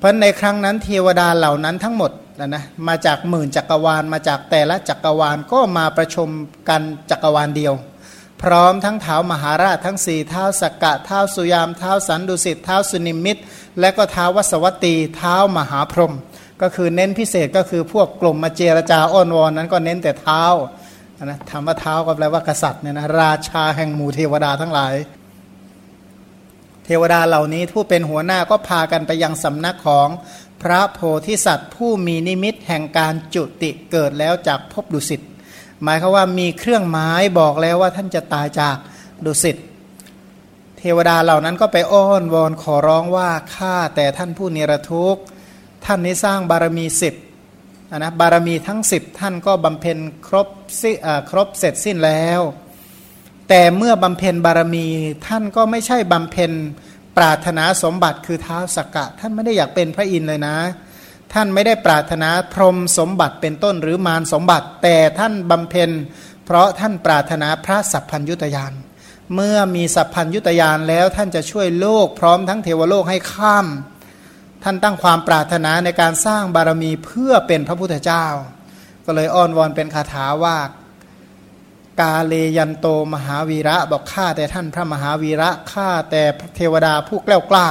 เพราะในครั้งนั้นเทวดาเหล่านั้นทั้งหมดนะนะมาจากหมื่นจักรวาลมาจากแต่ละจักรวาลก็มาประชุมกันจักรวาลเดียว พร้อมทั้งเท้ามหาราชทั้งสี่เท้าสกกะเท้าสุยามเท้าสันดุสิตเท้าสุนิมิตและก็เท้าวัสวัตตีเท้ามหาพรหมก็คือเน้นพิเศษก็คือพวกกลุ่มมาเจรจาอ้อนวอนนั้นก็เน้นแต่เท้านะธรรมะเท้าก็แปลว่ากษัตริย์เนี่ยนะราชาแห่งหมู่เทวดาทั้งหลาย ทวดาเหล่านี้ผู้เป็นหัวหน้าก็พากันไปยังสำนักของพระโพธิสัตว์ ผู้มีนิมิตแห่งการจุติเกิดแล้วจากภพดุสิต หมายคือว่ามีเครื่องหมายบอกแล้วว่าท่านจะตายจากดุสิต เทวดาเหล่านั้นก็ไปอ้อนวอนขอร้องว่าข้าแต่ท่านผู้เนรทุกข์ ท่านนี้สร้างบารมีสิบนะบารมีทั้งสิบท่านก็บำเพ็ญครบครบเสร็จสิ้นแล้ว แต่เมื่อบำเพ็ญบารมีท่านก็ไม่ใช่บำเพ็ญปรารถนาสมบัติคือเท้าสกกะ ท่านไม่ได้อยากเป็นพระอินทร์เลยนะ ท่านไม่ได้ปรารถนาพรหมสมบัติเป็นต้นหรือมารสมบัติ แต่ท่านบำเพ็ญ เพราะท่านปรารถนาพระสัพพัญยุตยานเมื่อมีสัพพัญยุตยานแล้วท่านจะช่วยโลกพร้อมทั้งเทวโลกให้ข้าม ท่านตั้งความปรารถนาในการสร้างบารมีเพื่อเป็นพระพุทธเจ้า ก็เลยอ้อนวอนเป็นคาถาว่า กาเลยันโตมหาวีระบอกข้าแต่ท่านพระมหาวีระข้าแต่เทวดาผู้กล้วกล้า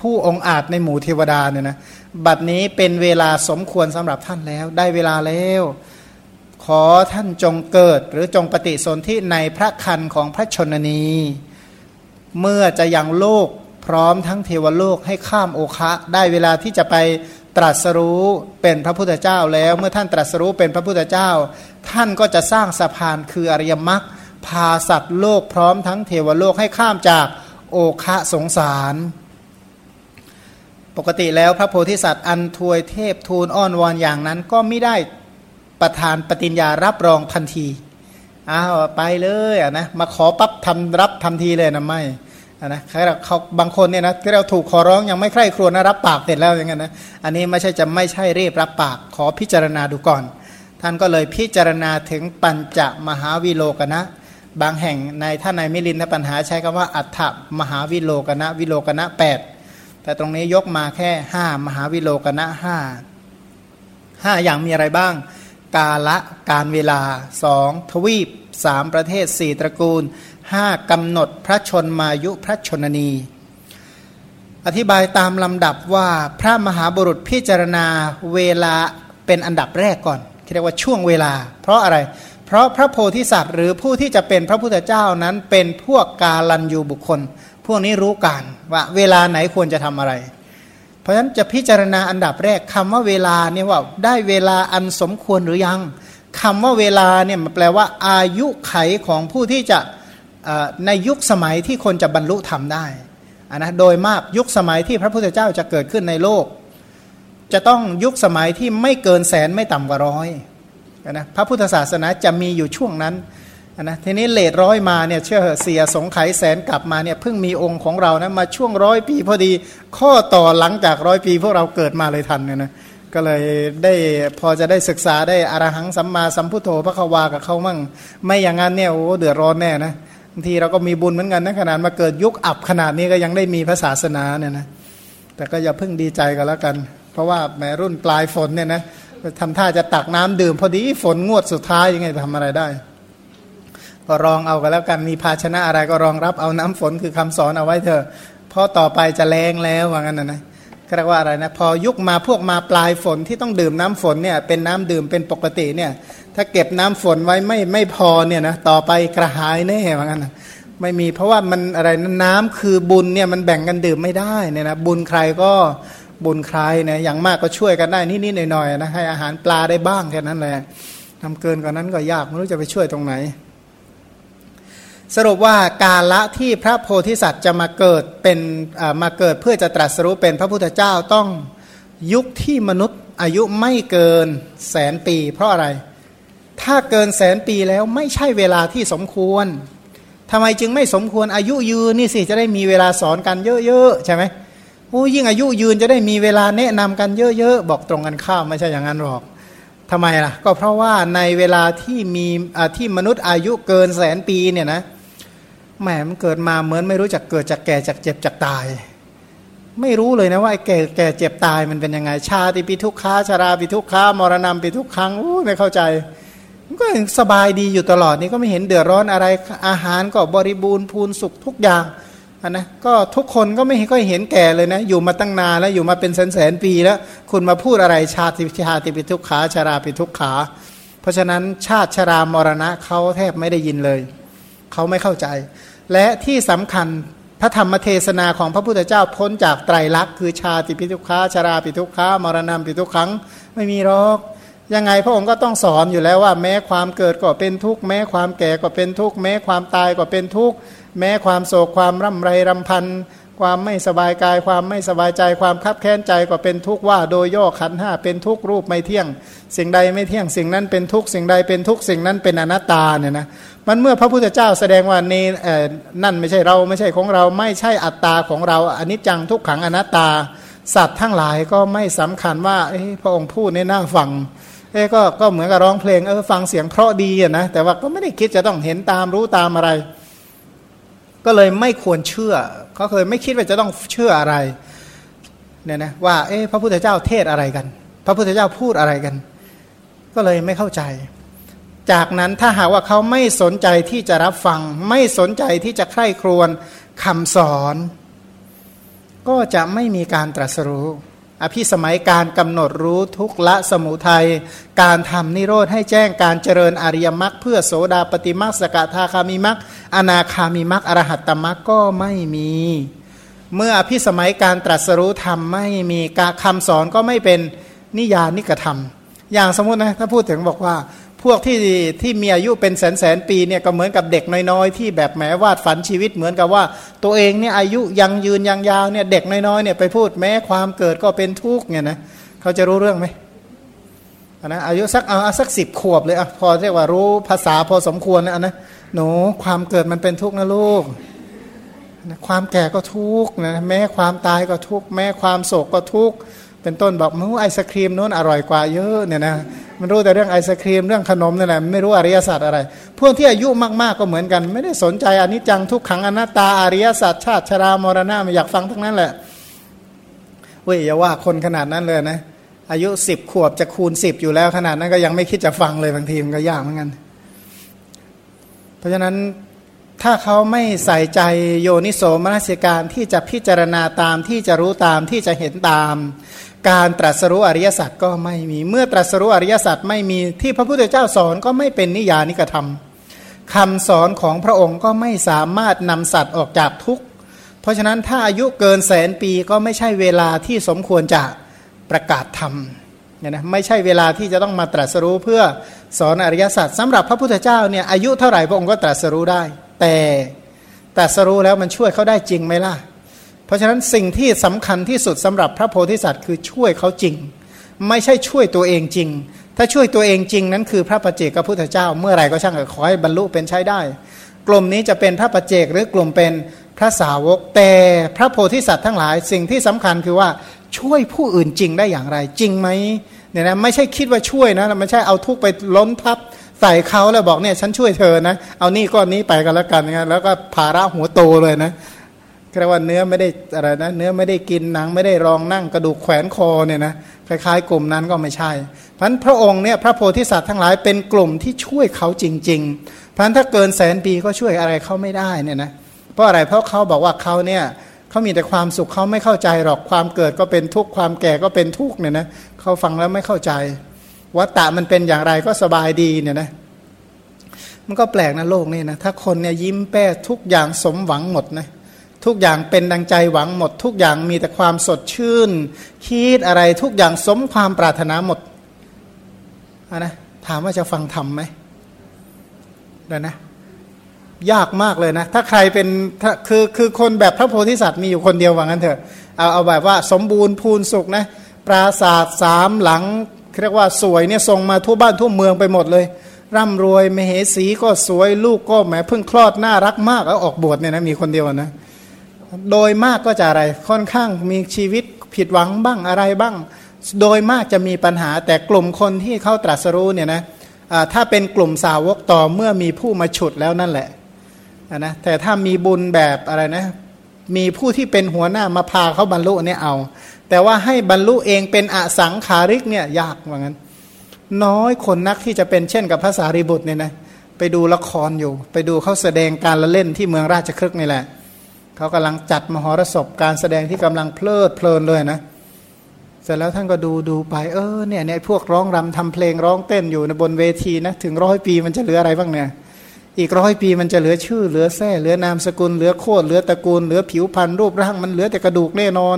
ผู้องอาจในหมู่เทวดาเนี่ยนะบัดนี้เป็นเวลาสมควรสำหรับท่านแล้ว ได้เวลาแล้ว ขอท่านจงเกิด หรือจงปฏิสนธิในพระคันของพระชนนี เมื่อจะยังโลกพร้อมทั้งเทวโลกให้ข้ามโอคะได้เวลาที่จะไปตรัสรู้เป็นพระพุทธเจ้าแล้ว เมื่อท่านตรัสรู้เป็นพระพุทธเจ้า ท่านก็จะสร้างสะพานคืออริยมรรคพาสัตว์โลกพร้อมทั้งเทวโลกให้ข้ามจากโอคะสงสาร ปกติแล้วพระโพธิสัตว์อันทวยเทพทูลอ้อนวอนอย่างนั้นก็ไม่ได้ประทานปฏิญญารับรองทันทีอ้าวไปเลยอะนะมาขอปั๊บทำรับทันทีเลยนะไม่นะใครเขาบางคนเนี่ยนะที่เราถูกขอร้องยังไม่ใคร่ครวญนะรับปากเสร็จแล้วอย่างเงี้ยนะอันนี้ไม่ใช่จะไม่ใช่เรีบรับปากขอพิจารณาดูก่อน ท่านก็เลยพิจารณาถึงปัญจมหาวิโลกนะ บางแห่งในท่านในมิลินทปัญหาใช้คำว่าอัฏฐมหาวิโลกนะ วิโลกนะแปดแต่ตรงนี้ยกมาแค่ห้ามหาวิโลกนะห้าห้าอย่างมีอะไรบ้าง กาละการเวลาสองทวีปสามประเทศสี่ตระกูลห้ากำหนดพระชนมายุพระชนนี อธิบายตามลำดับว่าพระมหาบุรุษพิจารณาเวลาเป็นอันดับแรกก่อน เรียกว่าช่วงเวลา เพราะอะไร เพราะพระโพธิสัตว์หรือผู้ที่จะเป็นพระพุทธเจ้านั้นเป็นพวกกาลันยูบุคคล พวกนี้รู้การว่าเวลาไหนควรจะทำอะไร เพราะฉะนั้นจะพิจารณาอันดับแรกคำว่าเวลาเนี่ยว่าได้เวลาอันสมควรหรือยังคำว่าเวลาเนี่ยมันแปลว่าอายุไขของผู้ที่จะในยุคสมัยที่คนจะบรรลุธรรมได้นะโดยมากยุคสมัยที่พระพุทธเจ้าจะเกิดขึ้นในโลก จะต้องยุคสมัยที่ไม่เกินแสนไม่ต่ำกว่าร้อยนะพระพุทธศาสนาจะมีอยู่ช่วงนั้นนะทีนี้เลทร้อยมาเนี่ยเชื่อเสียสงไขแสนกลับมาเนี่ยเพิ่งมีองค์ของเรานะมาช่วงร้อยปีพอดี ข้อต่อหลังจากร้อยปีพวกเราเกิดมาเลยทันเนี่ยนะก็เลยได้พอจะได้ศึกษาได้อรหังสัมมาสัมพุทโธพระควากับเขามั่ง ไม่อย่างนั้นเนี่ยโอ้เดือดร้อนแน่นะบางทีเราก็มีบุญเหมือนกันนะขนาดมาเกิดยุคอับขนาดนี้ก็ยังได้มีพระศาสนาเนี่ยนะแต่ก็อย่าเพิ่งดีใจกันแล้วกัน เพราะว่าแม้รุ่นปลายฝนเนี่ยนะทำท่าจะตักน้ำดื่ม พอดีฝนงวดสุดท้ายยังไงทำอะไรได้ ก็รองเอากันแล้วกันมีภาชนะอะไรก็รองรับเอาน้ำฝนคือคำสอนเอาไว้เถอะเพราะต่อไปจะแรงแล้วว่างั้นนะนะเรียกว่าอะไรนะพอยุคมาพวกมาปลายฝนที่ต้องดื่มน้ำฝนเนี่ยเป็นน้ำดื่มเป็นปกติเนี่ยถ้าเก็บน้ำฝนไว้ไม่ไม่พอเนี่ยนะต่อไปกระหายแน่เหมือนกันนะไม่มีเพราะว่ามันอะไรน้ำคือบุญเนี่ยมันแบ่งกันดื่มไม่ได้เนี่ยนะบุญใครก็ บุญใครเนี่ยอย่างมากก็ช่วยกันได้นิดๆหน่อยๆนะให้อาหารปลาได้บ้างแค่นั้นแหละทำเกินกว่านั้นก็ยากไม่รู้จะไปช่วยตรงไหน สรุปว่ากาละที่พระโพธิสัตว์จะมาเกิดเป็นมาเกิดเพื่อจะตรัสรู้เป็นพระพุทธเจ้าต้องยุคที่มนุษย์อายุไม่เกินแสนปี เพราะอะไร ถ้าเกินแสนปีแล้วไม่ใช่เวลาที่สมควรทำไมจึงไม่สมควรอายุยืนนี่สิจะได้มีเวลาสอนกันเยอะๆใช่ไหม อ้ยิ่งอายุยืนจะได้มีเวลาแนะนำกันเยอะๆบอกตรงกันข้ามไม่ใช่อย่างนั้นหรอกทำไมล่ะ ก็เพราะว่าในเวลาที่มีที่มนุษย์อายุเกินแสนปีเนี่ยนะแหมมันเกิดมาเหมือนไม่รู้จักเกิดจากแก่จากเจ็บจากตาย ไม่รู้เลยนะว่าแก่แก่เจ็บตายมันเป็นยังไง ชาติปิทุกขาชาราปิทุกขามรณะปิทุกครั้งอู้ไม่เข้าใจก็สบายดีอยู่ตลอดนี่ก็ไม่เห็นเดือดร้อนอะไรอาหารก็บริบูรณ์พูนสุขทุกอย่าง นนะก็ทุกคนก็ไม่ก็เห็นแก่เลยนะ อยู่มาตั้งนานแล้วอยู่มาเป็นแสนแสนปีแล้ว คุณมาพูดอะไรชาติชาติปิทุกขาชาราปิทุกขา เพราะฉะนั้นชาติชรามรณะเขาแทบไม่ได้ยินเลย เขาไม่เข้าใจ และที่สำคัญพระธรรมเทศนาของพระพุทธเจ้าพ้นจากไตรลักษณ์คือชาติปิทุกขาชาราปิทุกขามรณะปิทุกขังไม่มีหรอกยังไงพระองค์ก็ต้องสอนอยู่แล้วว่าแม้ความเกิดก็เป็นทุกข์แม้ความแก่ก็เป็นทุกข์แม้ความตายก็เป็นทุกข์ แม้ความโศกความร่ำไรรำพัน ความไม่สบายกาย ความไม่สบายใจ ความคับแค้นใจก็เป็นทุกข์ว่าโดยย่อขันห้าเป็นทุกข์รูปไม่เที่ยง สิ่งใดไม่เที่ยงสิ่งนั้นเป็นทุกข์สิ่งใดเป็นทุกข์สิ่งนั้นเป็นอนัตตาเนี่ยนะมันเมื่อพระพุทธเจ้าแสดงว่านี่นั่นไม่ใช่เราไม่ใช่ของเราไม่ใช่อัตตาของเราอนิจจังทุกขังอนัตตา สัตว์ทั้งหลายก็ไม่สำคัญว่าพระองค์พูดในหน้าฟังเอ้ก็ก็เหมือนกับร้องเพลงเออฟังเสียงเพราะดีอะนะแต่ว่าก็ไม่ได้คิดจะต้องเห็นตามรู้ตามอะไร ก็เลยไม่ควรเชื่อ ก็เคยไม่คิดว่าจะต้องเชื่ออะไรเนี่ยนะว่าเอ๊ะพระพุทธเจ้าเทศอะไรกัน พระพุทธเจ้าพูดอะไรกัน ก็เลยไม่เข้าใจ จากนั้นถ้าหากว่าเขาไม่สนใจที่จะรับฟัง ไม่สนใจที่จะใคร่ครวญคำสอน ก็จะไม่มีการตรัสรู้ อภิสมัยการกำหนดรู้ทุกละสมุทัย การทำนิโรธให้แจ้งการเจริญอริยมรรคเพื่อโสดาปฏิมรรคสกทาคามิมรรคอนาคามิมรรคอรหัตตมรรคก็ไม่มี เมื่ออภิสมัยการตรัสรู้ธรรมไม่มีการคำสอนก็ไม่เป็นนิยานิกระทำอย่างสมมตินะถ้าพูดถึงบอกว่า พวกที่ที่มีอายุเป็นแสนแสนปีเนี่ยก็เหมือนกับเด็กน้อยๆ ที่แบบแหมวาดฝันชีวิตเหมือนกับว่า ตัวเองเนี่ยอายุยังยืนยังยาวเนี่ยเด็กน้อยๆเนี่ยไปพูดแม้ความเกิดก็เป็นทุกข์เนี่ยนะเขาจะรู้เรื่องไหมนะอายุสักเอาสักสิบขวบเลยอะพอเรียกว่ารู้ภาษาพอสมควรนะนะหนูความเกิดมันเป็นทุกข์นะลูกความแก่ก็ทุกข์นะแม้ความตายก็ทุกข์แม้ความโศกก็ทุกข์ เป็นต้นบอกมู้ไอศครีมนู้นอร่อยกว่าเยอะเนี่ยนะมันรู้แต่เรื่องไอศครีมเรื่องขนมนี่แหละไม่รู้อริยสัจอะไร พวกที่อายุมากๆก็เหมือนกัน ไม่ได้สนใจอนิจจังทุกขังอนัตตาอริยสัจชาติชรามรณะไม่อยากฟังทั้งนั้นแหละเว้ยอย่าว่าคนขนาดนั้นเลยนะอายุสิบขวบจะคูณสิบอยู่แล้วขนาดนั้นก็ยังไม่คิดจะฟังเลยบางทีมันก็ยากเหมือนกันเพราะฉะนั้นถ้าเขาไม่ใส่ใจโยนิโสมนัสิการที่จะพิจารณาตามที่จะรู้ตามที่จะเห็นตาม การตรัสรู้อริยสัจก็ไม่มีเมื่อตรัสรู้อริยสัจไม่มีที่พระพุทธเจ้าสอนก็ไม่เป็นนิยานิกระทำคำสอนของพระองค์ก็ไม่สามารถนำสัตว์ออกจากทุกข์ เพราะฉะนั้นถ้าอายุเกินแสนปีก็ไม่ใช่เวลาที่สมควรจะประกาศธรรมเนี่ยนะไม่ใช่เวลาที่จะต้องมาตรัสรู้เพื่อสอนอริยสัจสำหรับพระพุทธเจ้าเนี่ยอายุเท่าไหร่พระองค์ก็ตรัสรู้ได้ แต่ตรัสรู้แล้วมันช่วยเขาได้จริงไหมล่ะ เพราะฉะนั้นสิ่งที่สำคัญที่สุดสำหรับพระโพธิสัตว์คือช่วยเขาจริง ไม่ใช่ช่วยตัวเองจริง ถ้าช่วยตัวเองจริงนั้นคือพระประเจกพระพุทธเจ้า เมื่อไรก็ช่างขอให้บรรลุเป็นใช้ได้ กลุ่มนี้จะเป็นพระประเจกหรือกลุ่มเป็นพระสาวกแต่พระโพธิสัตว์ทั้งหลาย สิ่งที่สำคัญคือว่าช่วยผู้อื่นจริงได้อย่างไรจริงไหมเนี่ยนะไม่ใช่คิดว่าช่วยนะไม่ใช่เอาทุกไปล้นทับใส่เขาแล้วบอกเนี่ยฉันช่วยเธอนะ เอานี่ก้อนนี้ไปกันแล้วกันนะแล้วก็ภาระหัวโตเลยนะ เรียกว่าเนื้อไม่ได้อะไรนะเนื้อไม่ได้กินหนังไม่ได้รองนั่งกระดูกแขวนคอเนี่ยนะคล้ายๆ กลุ่มนั้นก็ไม่ใช่พันพระองค์เนี่ยพระโพธิสัตว์ทั้งหลายเป็นกลุ่มที่ช่วยเขาจริงๆพันถ้าเกินแสนปีก็ช่วยอะไรเขาไม่ได้เนี่ยนะเพราะอะไรเพราะเขาบอกว่าเขาเนี่ยเขามีแต่ความสุขเขาไม่เข้าใจหรอกความเกิดก็เป็นทุกข์ความแก่ก็เป็นทุกข์เนี่ยนะเขาฟังแล้วไม่เข้าใจวัตตะมันเป็นอย่างไรก็สบายดีเนี่ยนะมันก็แปลกนะโลกนี่นะถ้าคนเนี่ยยิ้มแป้ทุกอย่างสมหวังหมดนะ ทุกอย่างเป็นดังใจหวังหมด ทุกอย่างมีแต่ความสดชื่น คิดอะไรทุกอย่างสมความปรารถนาหมดนะถามว่าจะฟังธรรมไหมเดี๋ยวนะ ยากมากเลยนะ ถ้าใครเป็นคือคือคนแบบพระโพธิสัตว์มีอยู่คนเดียวว่างั้นเถอะเอาเอาแบบว่าสมบูรณ์พูนสุขนะ ปราศาสตร์สามหลังเรียกว่าสวยเนี่ยส่งมาทั่วบ้านทั่วเมืองไปหมดเลย ร่ำรวยมเหสีก็สวยลูกก็แหมเพิ่งคลอดน่ารักมากแล้วออกบวชเนี่ยนะมีคนเดียวนะ โดยมากก็จะอะไรค่อนข้างมีชีวิตผิดหวังบ้างอะไรบ้าง โดยมากจะมีปัญหาแต่กลุ่มคนที่เข้าตรัสรู้เนี่ยนะถ้าเป็นกลุ่มสาวกต่อเมื่อมีผู้มาฉุดแล้วนั่นแหละนะแต่ถ้ามีบุญแบบอะไรนะ มีผู้ที่เป็นหัวหน้ามาพาเขาบรรลุเนี่ยเอา แต่ว่าให้บรรลุเองเป็นอสังขาริกเนี่ยยากเหมือนนน้อยคนนักที่จะเป็นเช่นกับภาษารีบุตรเนี่ยนะไปดูละครอยู่ ไปดูเขาแสดงการละเล่นที่เมืองราชครึกนี่แหละ เขากำลังจัดมหรสพการแสดงที่กำลังเพลิดเพลินเลยนะ เสร็จแล้วท่านก็ดูดูไปเออเนี่ยเนี่ยพวกร้องรำทำเพลงร้องเต้นอยู่ในบนเวทีนะถึงร้อยปีมันจะเหลืออะไรบ้างเนี่ยอีกร้อยปีมันจะเหลือชื่อเหลือแท้เหลือนามสกุลเหลือโคตรเหลือตระกูลเหลือผิวพรรณรูปร่างมันเหลือแต่กระดูกแน่นอน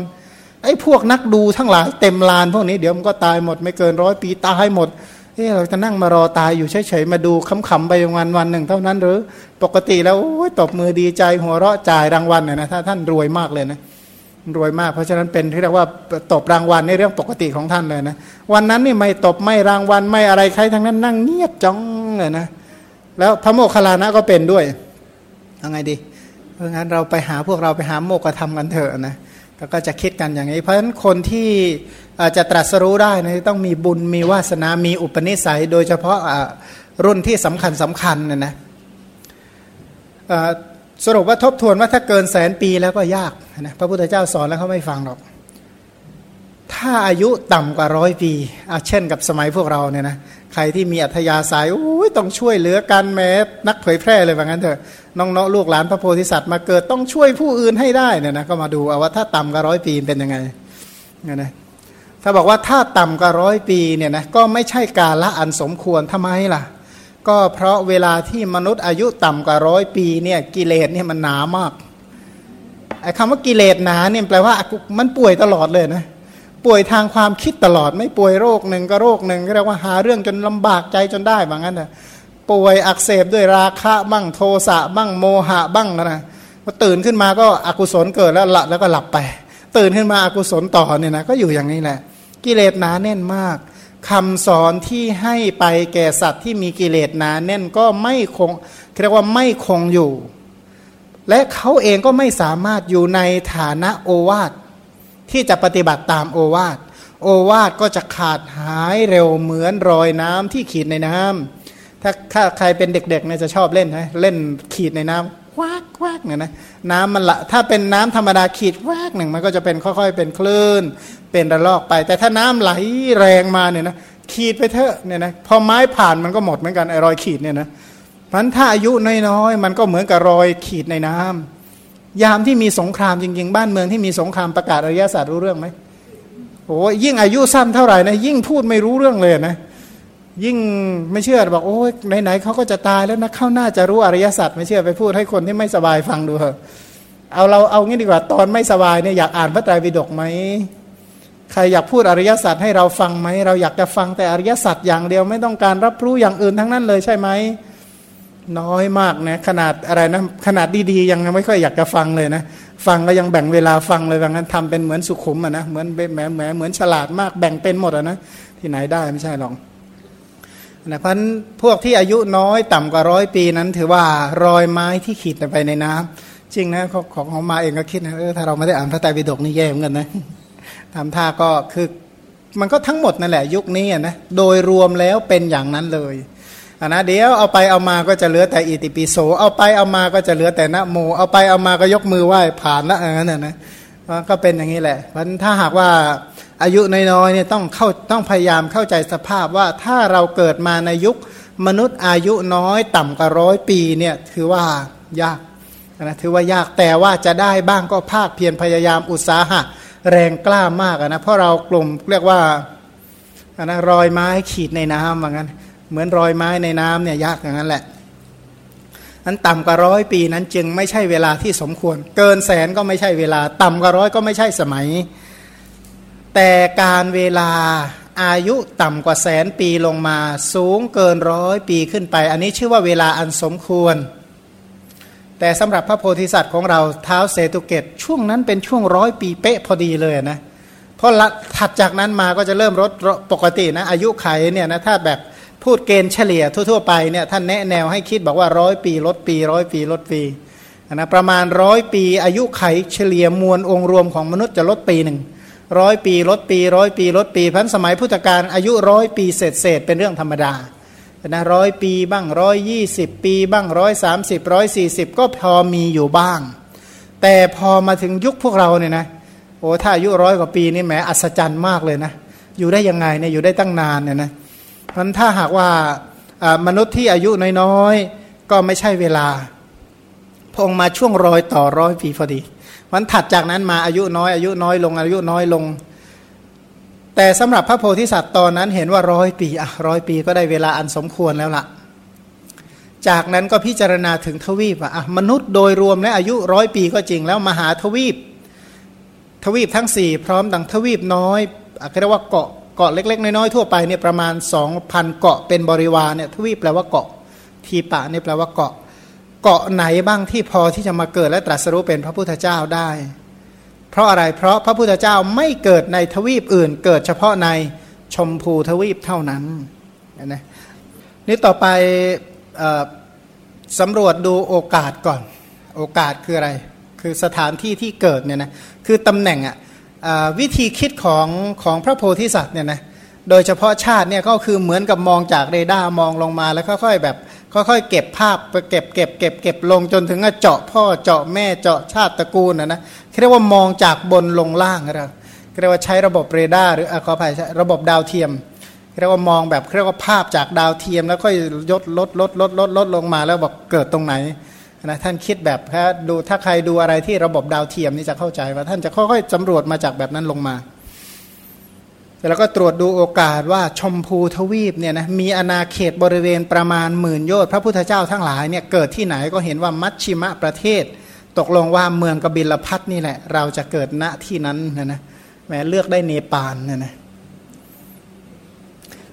ไอ้พวกนักดูทั้งหลายเต็มลานพวกนี้เดี๋ยวมันก็ตายหมดไม่เกินร้อยปีตายหมด เออเราจะนั่งมารอตายอยู่เฉยๆมาดูขำๆไปวันวันหนึ่งเท่านั้นหรือปกติแล้วตบมือดีใจหัวเราะจ่ายรางวัลเนี่ยนะถ้าท่านรวยมากเลยนะรวยมาก เพราะฉะนั้นเป็นที่เรียกว่าตบรางวัลในเรื่องปกติของท่านเลยนะวันนั้นนี่ไม่ตบไม่รางวัลไม่อะไรใครทั้งนั้นนั่งเงียบจ้องเลยนะแล้วพระโมคคัลลานะก็เป็นด้วยยังไงดีเพราะงั้นเราไปหาพวกเราไปหาโมกธรรมกันเถอะนะ แล้วก็จะคิดกันอย่างนี้ เพราะฉะนั้นคนที่จะตรัสรู้ได้นะต้องมีบุญมีวาสนา มีอุปนิสัย โดยเฉพาะรุ่นที่สำคัญสำคัญเนี่ยนะสรุปว่าทบทวนว่าถ้าเกินแสนปีแล้วก็ยากนะพระพุทธเจ้าสอนแล้วเขาไม่ฟังหรอก ถ้าอายุต่ำกว่าร้อยปีเช่นกับสมัยพวกเราเนี่ยนะใครที่มีอัธยาศัยต้องช่วยเหลือกันแม้นักเผยแพร่เลยว่างั้นเถอะ น้องๆลูกหลานพระโพธิสัตว์มาเกิดต้องช่วยผู้อื่นให้ได้เนี่ยนะก็มาดูเอาว่าถ้าต่ำกว่าร้อยปีเป็นยังไงเนี่ยนะถ้าบอกว่าถ้าต่ำกว่าร้อยปีเนี่ยนะก็ไม่ใช่กาละอันสมควรทำไมล่ะ ก็เพราะเวลาที่มนุษย์อายุต่ำกว่าร้อยปีเนี่ยกิเลสเนี่ยมันหนามากไอ้คำว่ากิเลสหนาเนี่ยแปลว่ามันป่วยตลอดเลยนะป่วยทางความคิดตลอด ไม่ป่วยโรคหนึ่งก็โรคหนึ่งก็เรียกว่าหาเรื่องจนลำบากใจจนได้บางงั้นนะ ป่วยอักเสบด้วยราคะบ้างโทสะบ้างโมหะบ้างนะนะพอตื่นขึ้นมาก็อกุศลเกิดแล้วละแล้วก็หลับไป ตื่นขึ้นมาอากุศลต่อเนี่ยนะก็อยู่อย่างนี้แหละ กิเลสหนาแน่นมากคำสอนที่ให้ไปแก่สัตว์ที่มีกิเลสหนาแน่นก็ไม่คงเรียกว่าไม่คงอยู่ และเขาเองก็ไม่สามารถอยู่ในฐานะโอวาทที่จะปฏิบัติตามโอวาทโอวาทก็จะขาดหายเร็วเหมือนรอยน้ำที่ขีดในน้ำ ถ้าถ้าใครเป็นเด็กๆเนี่ยจะชอบเล่นนะเล่นขีดในน้ำวากวากเนี่ยนะน้ำมันละถ้าเป็นน้ำธรรมดาขีดวากหนึ่งมันก็จะเป็นค่อยๆ เป็นคลื่น เป็นระลอกไป แต่ถ้าน้ำไหลแรงมาเนี่ยนะขีดไปเถอะเนี่ยนะพอไม้ผ่านมันก็หมดเหมือนกันไอรอยขีดเนี่ยนะพันถ้าอายุน้อยๆมันก็เหมือนกับรอยขีดในน้ำยามที่มีสงครามจริงๆ บ้านเมืองที่มีสงครามประกาศอริยศาสตร์รู้เรื่องไหมโอ้ยิ่งอายุสั้นเท่าไหร่นะยิ่งพูดไม่รู้เรื่องเลยนะ ยิ่งไม่เชื่อบอกโอ้ยไหนๆเขาก็จะตายแล้วนะเข้าหน้าจะรู้อริยสัจไม่เชื่อไปพูดให้คนที่ไม่สบายฟังดูเถอะเอาเราเอางี้ดีกว่าตอนไม่สบายเนี่ยอยากอ่านพระไตรปิฎกไหมใครอยากพูดอริยสัจให้เราฟังไหมเราอยากจะฟังแต่อริยสัจอย่างเดียวไม่ต้องการรับรู้อย่างอื่นทั้งนั้นเลยใช่ไหมน้อยมากนะขนาดอะไรนะขนาดดีๆยังไม่ค่อยอยากจะฟังเลยนะฟังก็ยังแบ่งเวลาฟังเลยว่างั้นทำเป็นเหมือนสุขุมอะนะเหมือนแหมแหมเหมือนฉลาดมากแบ่งเป็นหมดอะนะที่ไหนได้ไม่ใช่หรอก นะเพราะพวกที่อายุน้อยต่ำกว่าร้อยปีนั้น ถือว่ารอยไม้ที่ขีดไปในน้ำจริงนะของของมาเองก็คิดนะเออถ้าเราไม่ได้อ่านพระไตรปิฎกนี่แย่เหมือนกันนะทำท่าก็คือมันก็ทั้งหมดนั่นแหละยุคนี้นะโดยรวมแล้วเป็นอย่างนั้นเลยนนะเดี๋ยวเอาไปเอามาก็จะเหลือแต่อิติปิโสเอาไปเอามาก็จะเหลือแต่นะโม เอาไปเอามาก็ยกมือไหว้ผ่านละอย่างนั้นนะก็เป็นอย่างนี้แหละเพราะถ้าหากว่า อายุน้อยๆเนี่ยต้องเข้าต้องพยายามเข้าใจสภาพว่าถ้าเราเกิดมาในยุคมนุษย์อายุน้อยต่ำกว่าร้อยปีเนี่ยถือว่ายากนะถือว่ายากแต่ว่าจะได้บ้างก็ภาคเพียรพยายามอุตสาหะแรงกล้ามากนะเพราะเรากลุ่มเรียกว่านะรอยไม้ขีดในน้ำเหมือนกันเหมือนรอยไม้ในน้ำเนี่ยยากอย่างนั้นแหละนั้นต่ำกว่าร้อยปีนั้นจึงไม่ใช่เวลาที่สมควร เกินแสนก็ไม่ใช่เวลา ต่ำกว่าร้อยก็ไม่ใช่สมัย แต่การเวลาอายุต่ำกว่าแสนปีลงมาสูงเกินร้อยปีขึ้นไป อันนี้ชื่อว่าเวลาอันสมควร แต่สำหรับพระโพธิสัตว์ของเราเท้าเสตุเกตช่วงนั้นเป็นช่วงร้อยปีเป๊ะพอดีเลยนะเพราะถัดจากนั้นมาก็จะเริ่มลดปกตินะอายุไขเนี่ยนะถ้าแบบพูดเกณฑ์เฉลี่ยทั่วๆไปเนี่ยท่านแนะแนวให้คิดบอกว่าร้อยปีลดปีร้อยปีลดปีนะประมาณร้อยปี อายุไขเฉลี่ยมวลองค์รวมของมนุษย์จะลดปีหนึ่ง ร้อยปีลดปีร้อยปีลดปีพันสมัยพุทธกาลอายุร้อยปีเศษเศษเป็นเรื่องธรรมดานะร้อยปีบ้างร้อยยี่สิบปีบ้างร้อยสามสิบร้อยสี่สิบก็พอมีอยู่บ้าง แต่พอมาถึงยุคพวกเราเนี่ยนะโอ้ถ้าอายุร้อยกว่าปีนี่แหมอัศจรรย์มากเลยนะอยู่ได้ยังไงเนี่ยอยู่ได้ตั้งนานเนี่ยนะเพราะถ้าหากว่ามนุษย์ที่อายุน้อยๆก็ไม่ใช่เวลาพงมาช่วงรอยต่อร้อยปีพอดี มันถัดจากนั้นมาอายุน้อยอายุน้อยลงอายุน้อยลง แต่สำหรับพระโพธิสัตว์ตอนนั้นเห็นว่าร้อยปีอะร้อยปีก็ได้เวลาอันสมควรแล้วละ่ะ จากนั้นก็พิจารณาถึงทวีปอะมนุษย์โดยรวมและอายุร้อยปีก็จริงแล้วมหาทวีป ทวีปทั้งสี่พร้อมดังทวีปน้อยเรียกว่าเกาะเกาะเล็ก ๆ น้อยๆทั่วไปเนี่ยประมาณสองพันเกาะเป็นบริวารเนี่ยทวีปแปลว่าเกาะทีปะเนี่ยแปลว่าเกาะ เกาะไหนบ้างที่พอที่จะมาเกิดและตรัสรู้เป็นพระพุทธเจ้าได้ เพราะอะไรเพราะพระพุทธเจ้าไม่เกิดในทวีปอื่น เกิดเฉพาะในชมพูทวีปเท่านั้นนะนี่ต่อไปอสำรวจดูโอกาสก่อน โอกาสคืออะไร คือสถานที่ที่เกิดเนี่ยนะคือตำแหน่งอะวิธีคิดของของพระโพธิสัตว์เนี่ยนะโดยเฉพาะชาติเนี่ยก็คือเหมือนกับมองจากเรดาร์มองลงมาแล้วค่อยๆแบบ ค่อยๆเก็บภาพไปเก็บเก็บเก็บเก็บลงจนถึงเจาะพ่อเจาะแม่เจาะชาติตระกูลนะนะเรียกว่ามองจากบนลงล่างเรเรียกว่าใช้ระบบเรดาร์หรือขออภัยระบบดาวเทียมเรียกว่ามองแบบเรียกว่าภาพจากดาวเทียม แล้วค่อยยดลดลดลดลดลดลงมาแล้วบอกเกิดตรงไหนนะท่านคิดแบบถ้าดูถ้าใครดูอะไรที่ระบบดาวเทียมนี่จะเข้าใจว่าท่านจะค่อยๆสำรวจมาจากแบบนั้นลงมา แล้วก็ตรวจดูโอกาสว่าชมพูทวีปเนี่ยนะมีอาณาเขตบริเวณประมาณหมื่นโยชน์พระพุทธเจ้าทั้งหลายเนี่ยเกิดที่ไหนก็เห็นว่ามัชชิมะประเทศ ตกลงว่าเมืองกบิลพัทนี่แหละ เราจะเกิดณที่นั้นนะนะแม้เลือกได้เนปาลเนี่ยนะ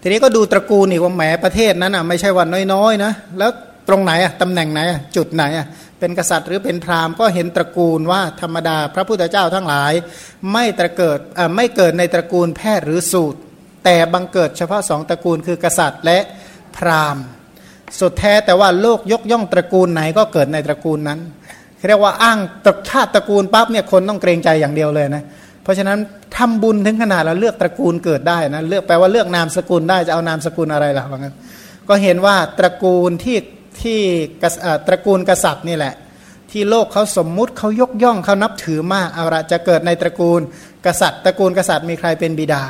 ทีนี้ก็ดูตระกูลอีกว่าแหมประเทศนั้นอะไม่ใช่วันน้อยๆนะแล้วตรงไหนอะตำแหน่งไหนอะจุดไหนอะ เป็นกษัตริย์หรือเป็นพราหมณ์ก็เห็นตระกูลว่าธรรมดาพระพุทธเจ้าทั้งหลาย ไม่ตระเกิดไม่เกิดในตระกูลแพทย์หรือสูตร แต่บังเกิดเฉพาะสองตระกูลคือกษัตริย์และพราหมณ์ สุดแท้แต่ว่าโลกยกย่องตระกูลไหนก็เกิดในตระกูลนั้นเรียกว่าอ้างตระชาติตระกูลปั๊บเนี่ยคนต้องเกรงใจอย่างเดียวเลยนะเพราะฉะนั้นทำบุญถึงขนาดเราเลือกตระกูลเกิดได้นะเลือกแปลว่าเลือกนามสกุลได้จะเอานามสกุลอะไรล่ะว่างั้นก็เห็นว่าตระกูลที่ ที่ตระกูลกษัตริย์นี่แหละ ที่โลกเขาสมมุติเขายกย่องเขานับถือมากเอาละจะเกิดในตระกูลกษัตริย์ ตระกูลกษัตริย์มีใครเป็นบิดา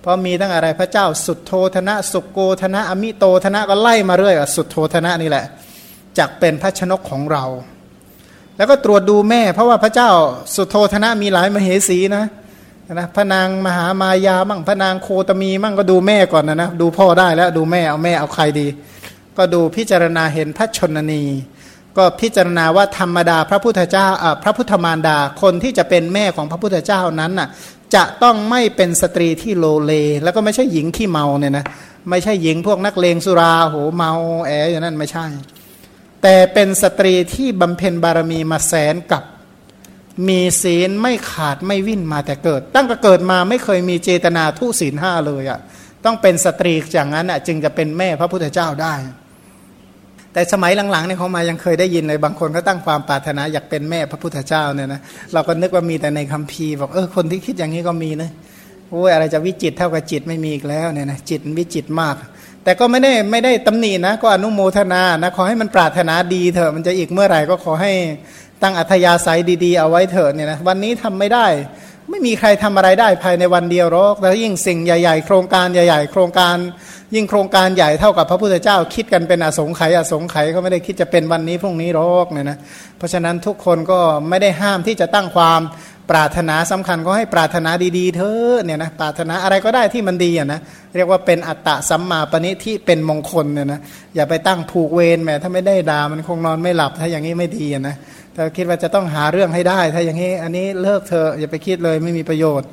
เพราะมีตั้งอะไรพระเจ้าสุดโทธนะ สุโกธนะ อมิโตธนะก็ไล่มาเรื่อยสุดโทธนะนี่แหละจักเป็นพระชนกของเรา แล้วก็ตรวจดูแม่ เพราะว่าพระเจ้าสุโธธนะมีหลายมเหสีนะนะพระนางมหามายามั่งพระนางโคตมีมั่งก็ดูแม่ก่อนนะนะดูพ่อได้แล้วดูแม่เอาแม่เอาใครดี ก็ดูพิจารณาเห็นพระชนนี ก็พิจารณาว่าธรรมดาพระพุทธเจ้าพระพุทธมารดาคนที่จะเป็นแม่ของพระพุทธเจ้านั้นน่ะจะต้องไม่เป็นสตรีที่โลเล แล้วก็ไม่ใช่หญิงที่เมาเนี่ยนะไม่ใช่หญิงพวกนักเลงสุราโหเมาแออย่างนั้นไม่ใช่ แต่เป็นสตรีที่บำเพ็ญบารมีมาแสนกัปมีศีลไม่ขาดไม่วิ่นมาแต่เกิด ตั้งแต่เกิดมาไม่เคยมีเจตนาทุศีลห้าเลยอ่ะต้องเป็นสตรีอย่างนั้นอะจึงจะเป็นแม่พระพุทธเจ้าได้ แต่สมัยหลังๆเนี่ยเขามายังเคยได้ยินเลยบางคนก็ตั้งความปรารถนาอยากเป็นแม่พระพุทธเจ้าเนี่ยนะเราก็นึกว่ามีแต่ในคัมภีร์บอกเออคนที่คิดอย่างนี้ก็มีนะโอ้ยอะไรจะวิจิตเท่ากับจิตไม่มีอีกแล้วเนี่ยนะจิตวิจิตมาก แต่ก็ไม่ได้ไม่ได้ตำหนินะก็อนุโมทนานะขอให้มันปรารถนาดีเถอะมันจะอีกเมื่อไหร่ก็ขอให้ตั้งอัธยาศัยดี ๆ เอาไว้เถอะเนี่ยนะวันนี้ทำไม่ได้ ไม่มีใครทำอะไรได้ภายในวันเดียวหรอกแต่ยิ่งสิ่งใหญ่ ๆ โครงการใหญ่ ๆ โครงการ ยิ่งโครงการใหญ่เท่ากับพระพุทธเจ้า คิดกันเป็นอสงไขยอสงไขยเขาไม่ได้คิดจะเป็นวันนี้พรุ่งนี้หรอกเนี่ยนะเพราะฉะนั้นทุกคนก็ไม่ได้ห้ามที่จะตั้งความปรารถนาสำคัญก็ให้ปรารถนาดีๆเถอเนี่ยนะปรารถนาอะไรก็ได้ที่มันดีอะนะเรียกว่าเป็นอัตตะสัมมาปณิที่เป็นมงคลเนี่ยนะอย่าไปตั้งผูกเวรแม้ถ้าไม่ได้ดามันคงนอนไม่หลับถ้าอย่างนี้ไม่ดีอะนะ ถ้าคิดว่าจะต้องหาเรื่องให้ได้ ถ้าอย่างนี้อันนี้เลิกเธออย่าไปคิดเลยไม่มีประโยชน์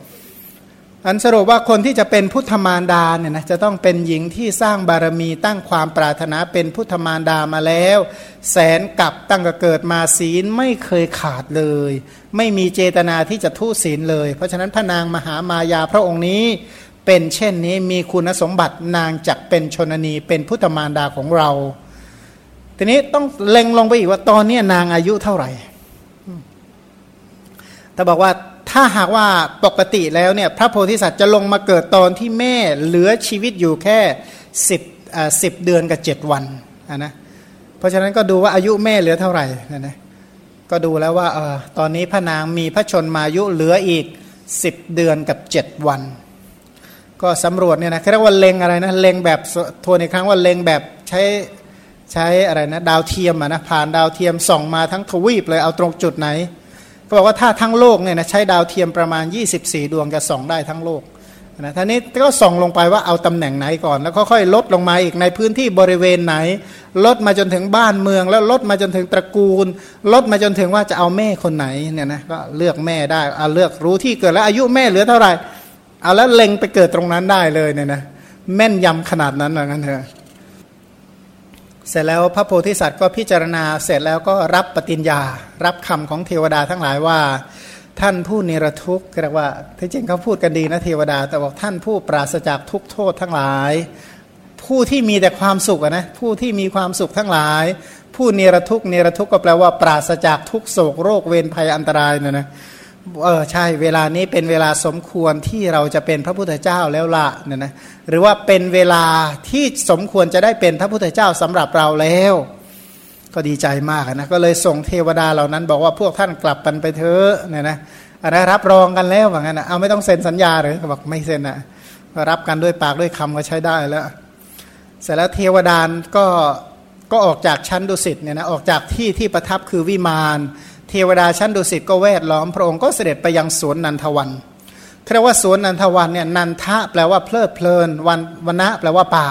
อันสรุปว่าคนที่จะเป็นพุทธมารดาเนี่ยนะจะต้องเป็นหญิงที่สร้างบารมีตั้งความปรารถนาเป็นพุทธมารดามาแล้ว แสนกับตั้งแต่เกิดมาศีลไม่เคยขาดเลย ไม่มีเจตนาที่จะทุศีลเลย เพราะฉะนั้นพระนางมหามายาพระองค์นี้เป็นเช่นนี้มีคุณสมบัตินางจักเป็นชนนีเป็นพุทธมารดาของเรา ทีนี้ต้องเล็งลงไปอีกว่าตอนนี้นางอายุเท่าไหร่ถ้าบอกว่าถ้าหากว่าปกติแล้วเนี่ยพระโพธิสัตว์จะลงมาเกิดตอนที่แม่เหลือชีวิตอยู่แค่สิบสิบเดือนกับเจ็ดวันนะเพราะฉะนั้นก็ดูว่าอายุแม่เหลือเท่าไหร่นะนะก็ดูแล้วว่าเออตอนนี้พระนางมีพระชนมายุเหลืออีก10เดือนกับ7วัน ก็สำรวจเนี่ยนะเรียกว่าเล็งอะไรนะเล็งแบบทวนอีกครั้งว่าเล็งแบบใช้ ใช้อะไรนะดาวเทียมอะนะผ่านดาวเทียมส่องมาทั้งทวีปเลยเอาตรงจุดไหนก็บอกว่าถ้าทั้งโลกเนี่ยนะใช้ดาวเทียมประมาณ 24 ดวงจะส่องได้ทั้งโลกนะท่านี้ก็ส่องลงไปว่าเอาตำแหน่งไหนก่อน แล้วค่อยๆลดลงมาอีกในพื้นที่บริเวณไหน ลดมาจนถึงบ้านเมือง แล้วลดมาจนถึงตระกูล ลดมาจนถึงว่าจะเอาแม่คนไหนเนี่ยนะก็เลือกแม่ได้เอาเลือกรู้ที่เกิดแล้วอายุแม่เหลือเท่าไหร่เอาแล้วเล็งไปเกิดตรงนั้นได้เลยเนี่ยนะแม่นยำขนาดนั้นเหมือนกันเถอะ เสร็จแล้วพระโพธิสัตว์ก็พิจารณาเสร็จแล้วก็รับปฏิญญา รับคำของเทวดาทั้งหลายว่า ท่านผู้นิรทุกข์เรียกว่าที่จริงเขาพูดกันดีนะเทวดา แต่บอกท่านผู้ปราศจากทุกโทษทั้งหลาย ผู้ที่มีแต่ความสุขนะผู้ที่มีความสุขทั้งหลาย ผู้เนรทุกข์นิรทุกก็แปลว่าปราศจากทุกโศกโรคเวรภัยอันตรายนะนะ เออใช่เวลานี้เป็นเวลาสมควรที่เราจะเป็นพระพุทธเจ้าแล้วละเนี่ยนะหรือว่าเป็นเวลาที่สมควรจะได้เป็นพระพุทธเจ้าสำหรับเราแล้ว ก็ดีใจมากนะก็เลยส่งเทวดาเหล่านั้น บอกว่าพวกท่านกลับกันไปเถอะเนี่ยนะอันนั้นรับรองกันแล้วว่างั้นนะเอาไม่ต้องเซ็นสัญญาหรือบอกไม่เซ็นนะรับกันด้วยปากด้วยคำก็ใช้ได้แล้ว เสร็จแล้วเทวดานก็ก็ออกจากชั้นดุสิตเนี่ยนะออกจากที่ที่ประทับคือวิมาน เทวดาชั้นดุสิตก็แวดล้อมพระองค์ก็เสด็จไปยังสวนนันทวันเรียกว่าสวนนันทวันเนี่ยนันทะแปลว่าเพลิดเพลินวันวนะแปลว่าป่า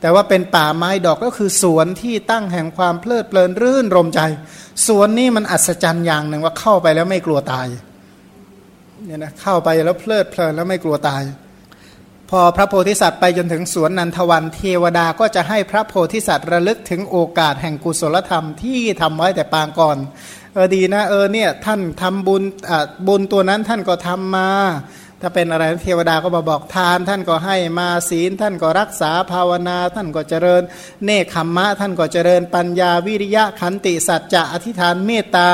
แต่ว่าเป็นป่าไม้ดอกก็คือสวนที่ตั้งแห่งความเพลิดเพลินรื่นรมใจ สวนนี้มันอัศจรรย์อย่างหนึ่งว่าเข้าไปแล้วไม่กลัวตายเนี่ยนะเข้าไปแล้วเพลิดเพลินแล้วไม่กลัวตาย พอพระโพธิสัตว์ไปจนถึงสวนนันทวันเทวดาก็จะให้พระโพธิสัตว์ระลึกถึงโอกาสแห่งกุศลธรรมที่ทำไว้แต่ปางก่อน เออดีนะเออเนี่ยท่านทำบุญบุญตัวนั้นท่านก็ทำมา ถ้าเป็นอะไรเทวดาก็มาบอกทาน ท่านก็ให้มาศีล ท่านก็รักษาภาวนา ท่านก็เจริญ เนคขมมะ ท่านก็เจริญปัญญาวิริยะขันติสัจจะอธิษฐานเมตตา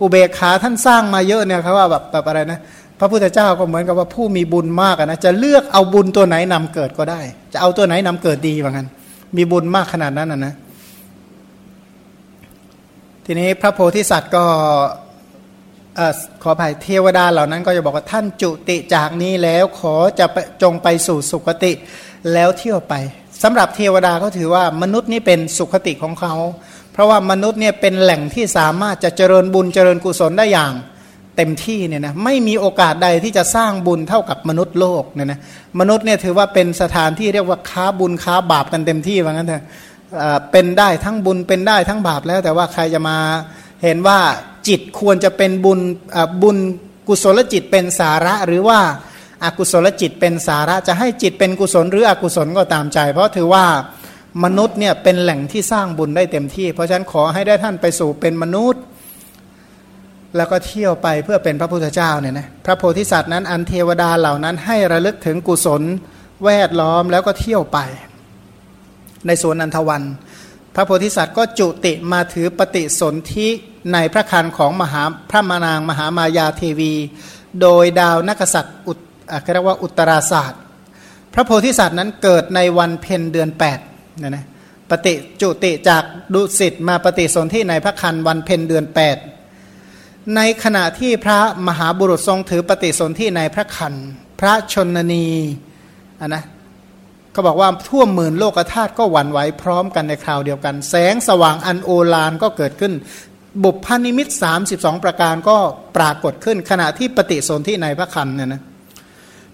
อุเบกขาท่านสร้างมาเยอะเนี่ยครับว่าแบบแบบอะไรนะพระพุทธเจ้าก็เหมือนกับว่าผู้มีบุญมากนะจะเลือกเอาบุญตัวไหนนำเกิดก็ได้ จะเอาตัวไหนนำเกิดดีว่างั้นมีบุญมากขนาดนั้นนะนะ ทีนี้พระโพธิสัตว์ก็ขออภัยเทวดาเหล่านั้นก็จะบอกว่าท่านจุติจากนี้แล้วขอจะจงไปสู่สุคติแล้วเที่ยวไปสำหรับเทวดาเขาถือว่ามนุษย์นี่เป็นสุคติของเขา เพราะว่ามนุษย์เนี่ยเป็นแหล่งที่สามารถจะเจริญบุญเจริญกุศลได้อย่างเต็มที่เนี่ยนะไม่มีโอกาสใดที่จะสร้างบุญเท่ากับมนุษย์โลกเนี่ยนะมนุษย์เนี่ยถือว่าเป็นสถานที่เรียกว่าค้าบุญค้าบาปกันเต็มที่ว่างั้นเถอะ เป็นได้ทั้งบุญเป็นได้ทั้งบาปแล้ว แต่ว่าใครจะมาเห็นว่าจิตควรจะเป็นบุญบุญกุศลจิตเป็นสาระหรือว่าอากุศลจิตเป็นสาระจะให้จิตเป็นกุศลหรืออกุศลก็ตามใจ เพราะถือว่ามนุษย์เนี่ยเป็นแหล่งที่สร้างบุญได้เต็มที่ เพราะฉะนั้นขอให้ได้ท่านไปสู่เป็นมนุษย์ แล้วก็เที่ยวไปเพื่อเป็นพระพุทธเจ้าเนี่ยนะพระโพธิสัตว์นั้นอันเทวดาเหล่านั้นให้ระลึกถึงกุศลแวดล้อมแล้วก็เที่ยวไป ในสวนอันทวัน พระโพธิสัตว์ก็จุติมาถือปฏิสนธิในพระคันของมหาพระมานางมหามายาเทวี โดยดาวนักษัตริย์อุตเรียกว่าอุตราศาสตร์ พระโพธิสัตว์นั้นเกิดในวันเพ็ญเดือน8นะนะปฏิจุติจากดุสิตมาปฏิสนธิในพระคันวันเพ็ญเดือน 8 ในขณะที่พระมหาบุรุษทรงถือปฏิสนธิในพระคันพระชนนีนนะ ก็บอกว่าทั่วหมื่นโลกธาตุก็หวั่นไหวพร้อมกันในคราวเดียวกัน แสงสว่างอันโอฬารก็เกิดขึ้น บุพพนิมิต 32 ประการก็ปรากฏขึ้น ขณะที่ปฏิสนธิในพระคันเนี่ยนะ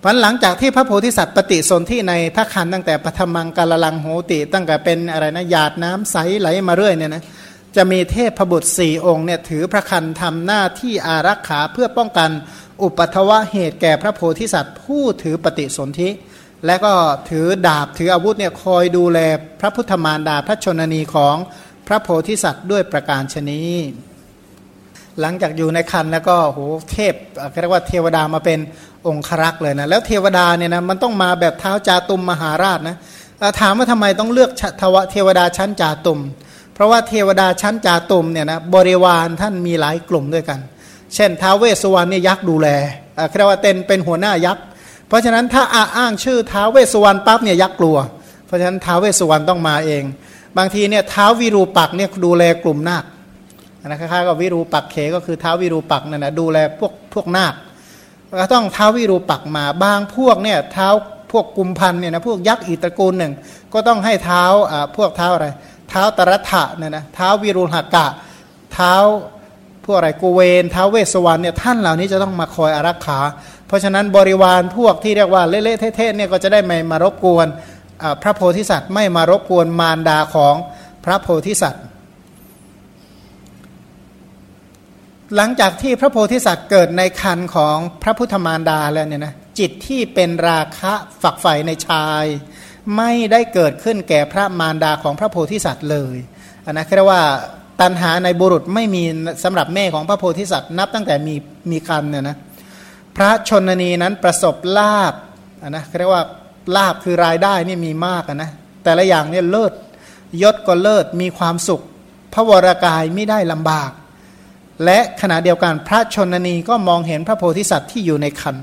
พันหลังจากที่พระโพธิสัตว์ปฏิสนธิในพระคันตั้งแต่ปฐมังกาลลังโหติ ตั้งแต่เป็นอะไรนะหยาดน้ำใสไหลมาเรื่อยเนี่ยนะจะมีเทพบุตรสี่องค์เนี่ยถือพระคันทำหน้าที่อารักขาเพื่อป้องกันอุปัทวะเหตุแก่พระโพธิสัตว์ ผู้ถือปฏิสนธิ และก็ถือดาบถืออาวุธเนี่ยคอยดูแลพระพุทธมารดาพระชนนีของพระโพธิสัตว์ด้วยประการชนีหลังจากอยู่ในคันแล้วก็โหเทพเรียกว่าเทวดามาเป็นองครักษ์เลยนะแล้วเทวดาเนี่ยนะมันต้องมาแบบเท้าจาตุมมหาราชนะถามว่าทำไมต้องเลือกทวเทวดาชั้นจาตุม เพราะว่าเทวดาชั้นจาตุมเนี่ยนะบริวารท่านมีหลายกลุ่มด้วยกัน เช่นท้าวเวสสุวรรณเนี่ยยักษ์ดูแลเรียกว่าเต็นเป็นหัวหน้ายักษ์ เพราะฉะนั้นถ้าอ้างชื่อท้าเวสสุวรรณปั๊บเนี่ยยักษ์กลัว เพราะฉะนั้นท้าเวสสุวรรณต้องมาเอง บางทีเนี่ยเท้าวิรูปักเนี่ยดูแลกลุ่มนาคนะคล้ายๆกับวิรูปักเขก็คือเท้าวิรูปักนั่นนะดูแลพวกพวกนาคก็ต้องเท้าวิรูปักมาบางพวกเนี่ยเท้าพวกกุมพันเนี่ยนะพวกยักษ์อีตระกูลหนึ่ง ก็ต้องให้เท้าอ่าพวกเท้าอะไร เท้าตรัฐะเนี่ยนะเท้าวิรุหกะ เท้าพวกอะไรกูเวนเท้าเวสวรรณเนี่ยท่านเหล่านี้จะต้องมาคอยอารักขา เพราะฉะนั้นบริวารพวกที่เรียกว่าเละๆเทะๆเนี่ยก็จะได้ไม่มารบกวนพระโพธิสัตว์ไม่มารบกวนมารดาของพระโพธิสัตว์ หลังจากที่พระโพธิสัตว์เกิดในคันของพระพุทธมารดาแล้วเนี่ยนะจิตที่เป็นราคะฝักใฝ่ในชาย ไม่ได้เกิดขึ้นแก่พระมารดาของพระโพธิสัตว์เลยนนะเรียกว่าตันหาในบุรุษไม่มีสำหรับแม่ของพระโพธิสัตว์นับตั้งแต่มีมีคันเนี่ยนะ พระชนนีนั้นประสบลาบนะเรียกว่าลาบคือรายได้นี่มีมากนะแต่ละอย่างเนี่ยเลิศยศก็เลิศมีความสุข พระวรากายไม่ได้ลำบาก และขณะเดียวกันพระชนนีก็มองเห็นพระโพธิสัตว์ที่อยู่ในคัน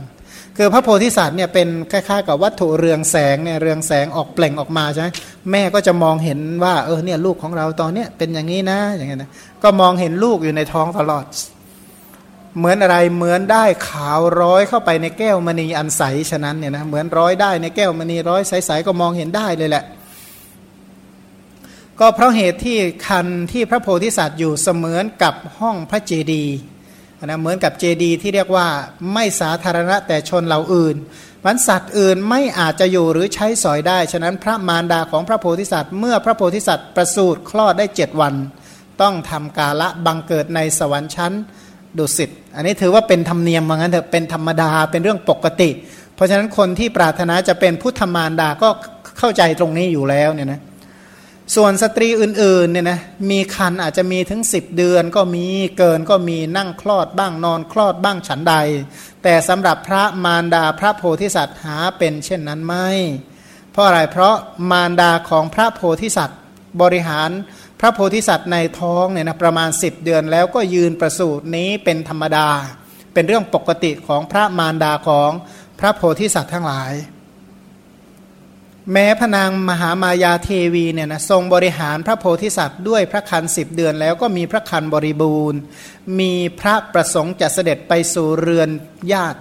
คือพระโพธิสัตว์เนี่ยเป็นคล้ายๆกับวัตถุเรืองแสงเนี่ยเรืองแสงออกเปล่งออกมาใช่ไหมแม่ก็จะมองเห็นว่าเออเนี่ยลูกของเราตอนเนี้ยเป็นอย่างนี้นะอย่างเงี้ยนะก็มองเห็นลูกอยู่ในท้องตลอด เหมือนอะไรเหมือนได้ขาวร้อยเข้าไปในแก้วมณีอันใสฉะนั้นเนี่ยนะเหมือนร้อยได้ในแก้วมณีร้อยใสๆก็มองเห็นได้เลยแหละ ก็เพราะเหตุที่คันที่พระโพธิสัตว์อยู่เสมือนกับห้องพระเจดีย์นะเหมือนกับเจดีที่เรียกว่าไม่สาธารณะแต่ชนเหล่าอื่นมันสัตว์อื่นไม่อาจจะอยู่หรือใช้สอยได้ ฉะนั้นพระมารดาของพระโพธิสัตว์ เมื่อพระโพธิสัตว์ประสูติคลอดได้เจ็ดวัน ต้องทำกาละบังเกิดในสวรรค์ชั้น ดุสิตอันนี้ถือว่าเป็นธรรมเนียมว่างั้นเถอะเป็นธรรมดาเป็นเรื่องปกติ เพราะฉะนั้นคนที่ปรารถนาจะเป็นพุทธมารดาก็เข้าใจตรงนี้อยู่แล้วเนี่ยนะส่วนสตรีอื่นๆเนี่ยนะมีคันอาจจะมีถึง 10 เดือนก็มีเกินก็มีนั่งคลอดบ้างนอนคลอดบ้างฉันใด แต่สำหรับพระมารดาพระโพธิสัตว์หาเป็นเช่นนั้นไม่ เพราะอะไรเพราะมารดาของพระโพธิสัตว์บริหาร พระโพธิสัตว์ในท้องเนี่ยนะประมาณ 10 เดือนแล้วก็ยืนประสูตินี้เป็นธรรมดา เป็นเรื่องปกติของพระมารดาของพระโพธิสัตว์ทั้งหลาย แม้พนางมหามายาเทวีเนี่ยนะทรงบริหารพระโพธิสัตว์ด้วยพระคันสิบเดือนแล้วก็มีพระคันบริบูรณ์ มีพระประสงค์จะเสด็จไปสู่เรือนญาติ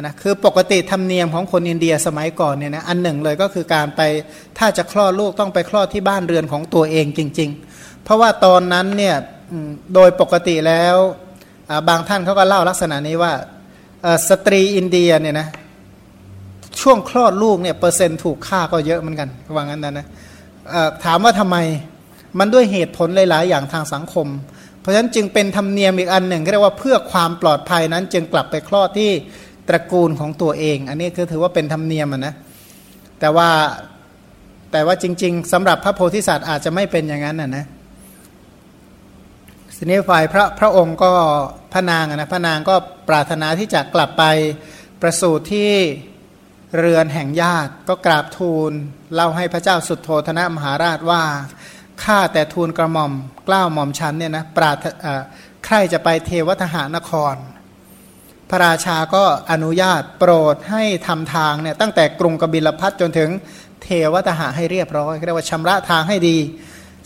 นะคือปกติธรรมเนียมของคนอินเดียสมัยก่อนเนี่ยนะอันหนึ่งเลยก็คือการไปถ้าจะคลอดลูกต้องไปคลอดที่บ้านเรือนของตัวเองจริง ๆ เพราะว่าตอนนั้นเนี่ยโดยปกติแล้วบางท่านเขาก็เล่าลักษณะนี้ว่าสตรีอินเดียเนี่ยนะช่วงคลอดลูกเนี่ยเปอร์เซ็นต์ถูกฆ่าก็เยอะเหมือนกันว่างั้นนะนะถามว่าทำไมมันด้วยเหตุผลหลาย ๆ อย่างทางสังคม เพราะฉะนั้นจึงเป็นธรรมเนียมอีกอันหนึ่งเรียกว่าเพื่อความปลอดภัยนั้นจึงกลับไปคลอดที่ ตระกูลของตัวเอง อันนี้คือถือว่าเป็นธรรมเนียมนะแต่ว่าแต่ว่าจริง ๆสำหรับพระโพธิสัตว์อาจจะไม่เป็นอย่างนั้นนะนะสนีฝ่ายพระพระองค์ก็พระนางนะพระนางก็ปรารถนาที่จะกลับไปประสูติที่เรือนแห่งญาติก็กราบทูลเล่าให้พระเจ้าสุดโทธนะมหาราชว่าข้าแต่ทูลกระหม่อมกล้าวหม่อมชันเนี่ยนะปราดใครจะไปเทวทหานคร พระราชาก็อนุญาตโปรดให้ทำทางเนี่ยตั้งแต่กรุงกบิลพัทจนถึงเทวทหาให้เรียบร้อยเรียกว่าชำระทางให้ดี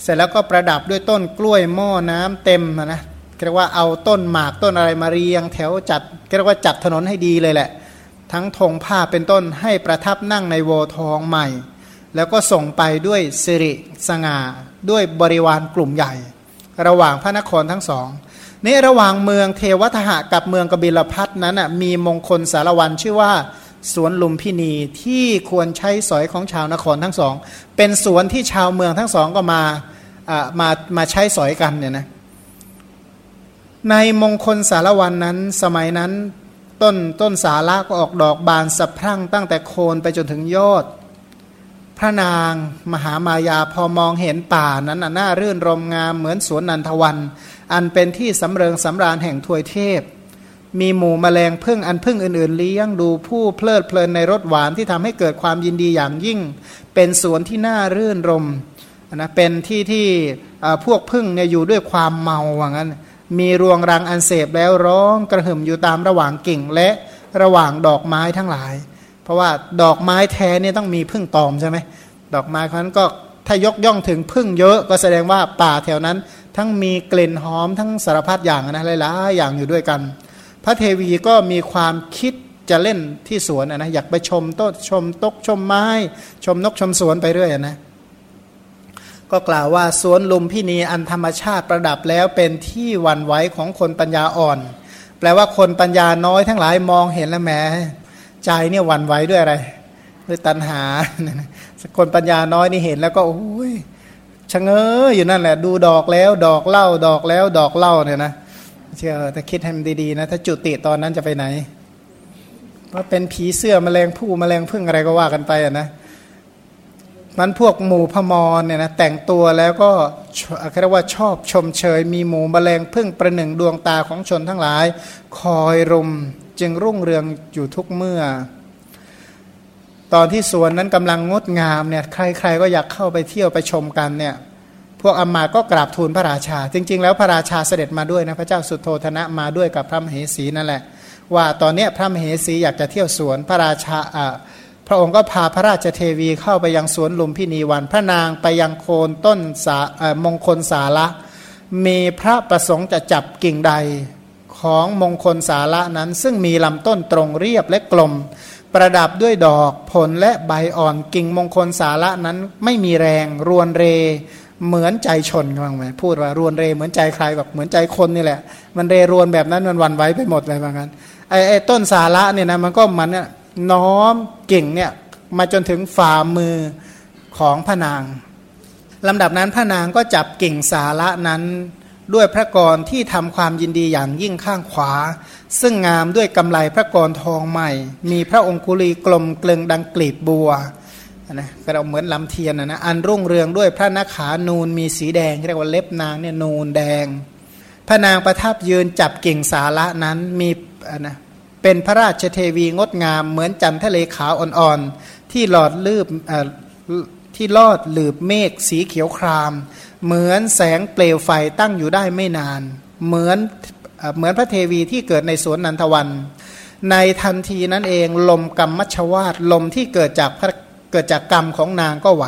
เสร็จแล้วก็ประดับด้วยต้นกล้วยหม้อน้ำเต็มนะเรียกว่าเอาต้นหมากต้นอะไรมาเรียง แถวจัดเรียกว่าจัดถนนให้ดีเลยแหละ ทั้งธงผ้าเป็นต้นให้ประทับนั่งในโวทองใหม่ แล้วก็ส่งไปด้วยสิริสง่าด้วยบริวารกลุ่มใหญ่ ระหว่างพระนครทั้งสอง นี่ระหว่างเมืองเทวทหะกับเมืองกบิลพัทนั้นมีมงคลสารวันชื่อว่า สวนลุมพินีที่ควรใช้สอยของชาวนครทั้งสอง เป็นสวนที่ชาวเมืองทั้งสองก็มามามาใช้สอยกันเนี่ยนะในมงคลสารวันนั้นสมัยนั้นต้นต้นสาระก็ออกดอกบานสะพรั่งตั้งแต่โคนไปจนถึงยอด พระนางมหามายาพอมองเห็นป่านั้นน่ารื่นรมงามเหมือนสวนนันทวัน อันเป็นที่สำเริงสำราญแห่งทวยเทพ มีหมู่มแมลงพึ่งอันพึ่งอื่น ๆ เลี้ยงดูผู้เพลิดเพลินในรสหวานที่ทำให้เกิดความยินดีอย่างยิ่ง เป็นสวนที่น่ารื่นรมนะเป็นที่ที่พวกพึ่งเนี่ยอยู่ด้วยความเมาว่างั้น มีรวงรังอันเสพแล้วร้องกระหึ่มอยู่ตามระหว่างกิ่งและระหว่างดอกไม้ทั้งหลาย เพราะว่าดอกไม้แท้เนี่ยต้องมีพึ่งตอมใช่ไหมดอกไม้เพราะนั้นก็ ถ้ายกย่องถึงพึ่งเยอะก็แสดงว่าป่าแถวนั้น ทั้งมีกลิ่นหอมทั้งสารพัดอย่างนะหลายๆอย่างอยู่ด้วยกัน พระเทวีก็มีความคิดจะเล่นที่สวนนะอยากไปชมต้นชมตกชมไม้ ชมนกชมสวนไปเรื่อยนะก็กล่าวว่าสวนลุมพินีอันธรรมชาติประดับแล้วเป็นที่วันไหวของคนปัญญาอ่อน แปลว่าคนปัญญาน้อยทั้งหลายมองเห็นแล้วแหมใจเนี่ยวันไหวด้วยอะไร ด้วยตัณหา คนปัญญาน้อยนี่เห็นแล้วก็โอ้ยชะเง้ออยู่นั่นแหละ ดูดอกแล้ว ดอกเล่า ดอกแล้ว ดอกเล่าเนี่ยนะเชื่อแต่คิดให้มันดีๆนะ ถ้าจุติตอนนั้นจะไปไหนว่าเป็นผีเสื้อมแมลงผู้มแมลงพึ่งอะไรก็ว่ากันไปอะนะมันพวกหมู่พมรเนี่ยนะแต่งตัวแล้วก็เรียกว่าชอบชมเชย มีหมู่มแมลงพึ่งประหนึ่งดวงตาของชนทั้งหลาย คอยรุมจึงรุ่งเรืองอยู่ทุกเมื่อ ตอนที่สวนนั้นกำลังงดงามเนี่ยใครๆก็อยากเข้าไปเที่ยวไปชมกันเนี่ยพวกอมาก็กราบทูลพระราชา จริง ๆ แล้วพระราชาเสด็จมาด้วยนะพระเจ้าสุโธธนะมาด้วยกับพระมเหสีนั่นแหละ ว่าตอนนี้พระมเหสีอยากจะเที่ยวสวนพระราชาพระองค์ก็พาพระราชเทวีเข้าไปยังสวนลุมพินีวันพระนางไปยังโคนต้นสามงคลสาระมีพระประสงค์จะจับกิ่งใดของมงคลสาระนั้น ซึ่งมีลำต้นตรงเรียบและกลม ประดับด้วยดอกผลและใบอ่อนกิ่งมงคลสาระนั้นไม่มีแรงรวนเรเหมือนใจชนกำลังไหมพูดว่ารวนเรเหมือนใจใครแบบเหมือนใจคนนี่แหละ มันเรรวนแบบนั้นมันวันไว้ไปหมดเลยบางกันไอ้ไอ้ต้นสาระเนี่ยนะมันก็มันเนี่ยน้อมเก่งเนี่ยมาจนถึงฝ่ามือของพระนางลำดับนั้นพระนางก็จับกิ่งสาระนั้นด้วยพระกรที่ทำความยินดีอย่างยิ่งข้างขวา ซึ่งงามด้วยกำไลพระกรทองใหม่ มีพระองคุลีกลมเกลึงดังกลีบบัวนะก็เราเหมือนลำเทียนนะนะอันรุ่งเรืองด้วยพระนักขานูนมีสีแดงเรียกว่าเล็บนางเนี่ยนูนแดง พระนางประทับยืนจับกิ่งสาระนั้นมีนะเป็นพระราชเทวีงดงาม เหมือนจันทะเลขาวอ่อนๆ ที่หลอดลืบที่ลอดหลืบเมฆสีเขียวคราม เหมือนแสงเปลวไฟตั้งอยู่ได้ไม่นาน เหมือน เหมือนพระเทวีที่เกิดในสวนนันทวัน ในทันทีนั้นเองลมกรรมมัชวาตลมที่เกิดจากพระเกิดจากกรรมของนางก็ไหว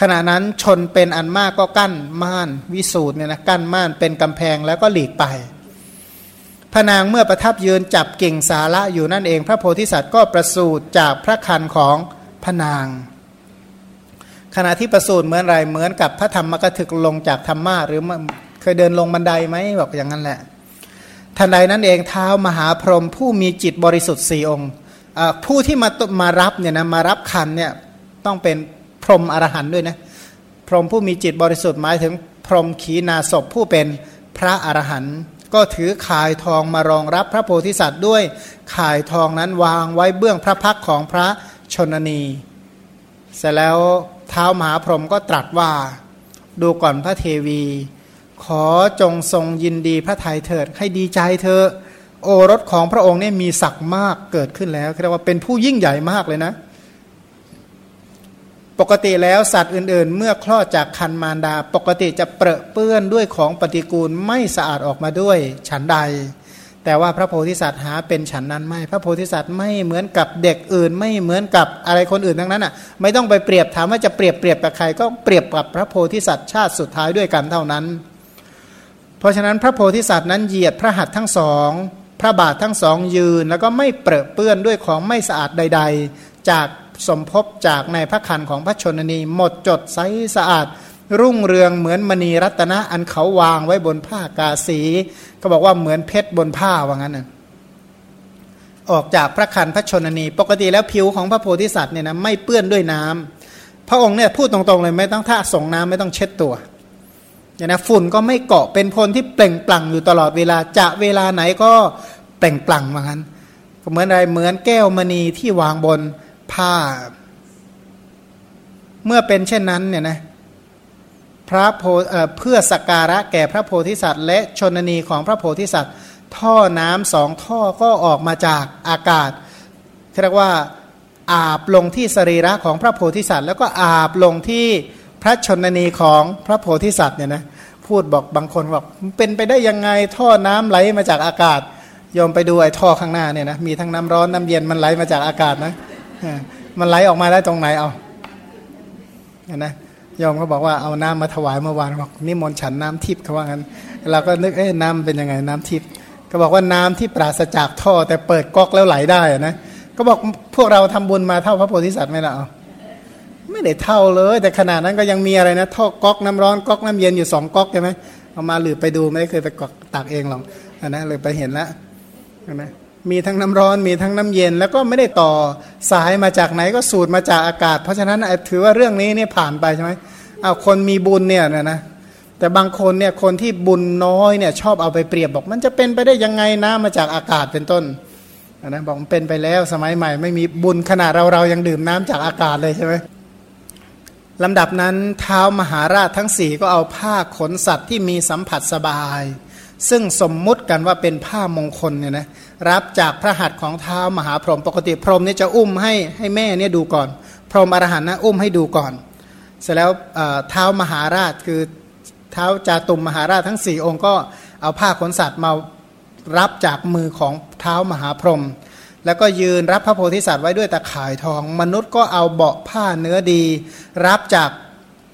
ขณะนั้นชนเป็นอันมากก็กั้นม่านวิสูตรเนี่ยนะกั้นม่านเป็นกำแพงแล้วก็หลีกไปพระนางเมื่อประทับยืนจับกิ่งสาระอยู่นั่นเอง พระโพธิสัตว์ก็ประสูติจากพระคันของพระนาง ขณะที่ประสูติเหมือนไรเหมือนกับพระธรรมกถึกลงจากธรรมะหรือ เคยเดินลงบันไดไหมบอกอย่างนั้นแหละทันใดนั้นเองเท้ามหาพรหมผู้มีจิตบริสุทธิ์สี่องค์ผู้ที่มามารับเนี่ยนะมารับคันเนี่ยต้องเป็นพรหมอรหันด้วยนะพรหมผู้มีจิตบริสุทธิ์หมายถึงพรหมขีณาศพผู้เป็นพระอรหันต์ก็ถือข่ายทองมารองรับพระโพธิสัตว์ด้วยข่ายทองนั้นวางไว้เบื้องพระพักของพระชนนี เสร็จแล้วเท้ามหาพรหมก็ตรัสว่าดูก่อนพระเทวี ขอจงทรงยินดีพระไทยเถิดให้ดีใจเธอ โอรสของพระองค์เนี่ยมีศักดิ์มากเกิดขึ้นแล้วเรียกว่าเป็นผู้ยิ่งใหญ่มากเลยนะ ปกติแล้วสัตว์อื่นๆ เมื่อคลอดจากคันมารดา ปกติจะเปรอะเปื้อนด้วยของปฏิกูลไม่สะอาดออกมาด้วยฉันใด แต่ว่าพระโพธิสัตว์หาเป็นฉันนั้นไม่ พระโพธิสัตว์ไม่เหมือนกับเด็กอื่น ไม่เหมือนกับอะไรคนอื่นทั้งนั้นอะ ไม่ต้องไปเปรียบถามว่าจะเปรียบเปรียบกับใครก็เปรียบกับพระโพธิสัตว์ชาติสุดท้ายด้วยกันเท่านั้น เพราะฉะนั้นพระโพธิสัตว์นั้นเหยียดพระหัตถ์ทั้งสอง พระบาททั้งสองยืน แล้วก็ไม่เปรอะเปื้อนด้วยของไม่สะอาดใด ๆ จากสมภพจากในพระคันของพระชนนี หมดจดใสสะอาด รุ่งเรืองเหมือนมณีรัตนะอันเขาวางไว้บนผ้ากาสี ก็บอกว่าเหมือนเพชรบนผ้าว่างั้นนะออกจากพระคันพระชนนี ปกติแล้วผิวของพระโพธิสัตว์เนี่ยนะไม่เปื้อนด้วยน้ำพระองค์เนี่ยพูดตรงๆเลยไม่ต้องท่าส่งน้ำไม่ต้องเช็ดตัว อย่างนะฝุ่นก็ไม่เกาะเป็นพลที่เปล่งปลั่งอยู่ตลอดเวลาจะเวลาไหนก็เปล่งปลั่งเหมือนกันเหมือนอะไรเหมือนแก้วมณีที่วางบนผ้า เมื่อเป็นเช่นนั้นเนี่ยนะพระโพเพื่อสักการะแก่พระโพธิสัตว์ และชนนีของพระโพธิสัตว์ ท่อน้ำสองท่อก็ออกมาจากอากาศเรียกว่าอาบลงที่สรีระของพระโพธิสัตว์ แล้วก็อาบลงที่ ระชนนีของพระโพธิสัตว์เนี่ยนะพูดบอกบางคนบอกเป็นไปได้ยังไงท่อน้ำไหลมาจากอากาศยอมไปดูไอ้ท่อข้างหน้าเนี่ยนะมีทั้งน้ำร้อนน้ำเย็นมันไหลมาจากอากาศนะมันไหลออกมาได้ตรงไหนเอาเห็นนะยอมเขาบอกว่าเอาน้ำมาถวายเมื่อวานบอกนิมนต์ฉันน้ำทิพย์เขาว่างั้นเราก็นึกเอ๊ะน้ำเป็นยังไงน้ำทิพย์ก็บอกว่าน้ำที่ปราศจากท่อแต่เปิดก๊อกแล้วไหลได้นะก็บอกพวกเราทำบุญมาเท่าพระโพธิสัตว์ไหมล่ะเอา ไม่ได้เท่าเลย แต่ขนาดนั้นก็ยังมีอะไรนะท่อก๊อกน้ำร้อนก๊อกน้ำเย็นอยู่สองก๊อกใช่ไหมเอามาหรือไปดูไม่ได้เคยไปกอกตักเองหรอกนะเลยไปเห็นแล้วนะมีทั้งน้ำร้อนมีทั้งน้ำเย็น แล้วก็ไม่ได้ต่อสายมาจากไหนก็สูตรมาจากอากาศ เพราะฉะนั้นถือว่าเรื่องนี้เนี่ยผ่านไปใช่ไหมเอาคนมีบุญเนี่ยนะนะแต่บางคนเนี่ยคนที่บุญน้อยเนี่ยชอบเอาไปเปรียบบอก มันจะเป็นไปได้ยังไงนะมาจากอากาศเป็นต้นนะบอกมันเป็นไปแล้วสมัยใหม่ ไม่มีบุญขนาดเราเรายังดื่มน้ำจากอากาศเลยใช่ไหม ลำดับนั้นเท้ามหาราชทั้งสี่ก็เอาผ้าขนสัตว์ที่มีสัมผัสสบาย ซึ่งสมมุติกันว่าเป็นผ้ามงคลเนี่ยนะรับจากพระหัตถ์ของเท้ามหาพรหมปกติพรหมนี่จะอุ้มให้ให้แม่เนี่ยดูก่อน พรหมอรหันนะอุ้มให้ดูก่อน เสร็จแล้วเท้ามหาราชคือเท้าจาตุมมหาราชทั้งสี่องค์ก็เอาผ้าขนสัตว์มารับจากมือของเท้ามหาพรหม แล้วก็ยืนรับพระโพธิสัตว์ไว้ด้วยตะข่ายทอง มนุษย์ก็เอาเบาะผ้าเนื้อดี รับจาก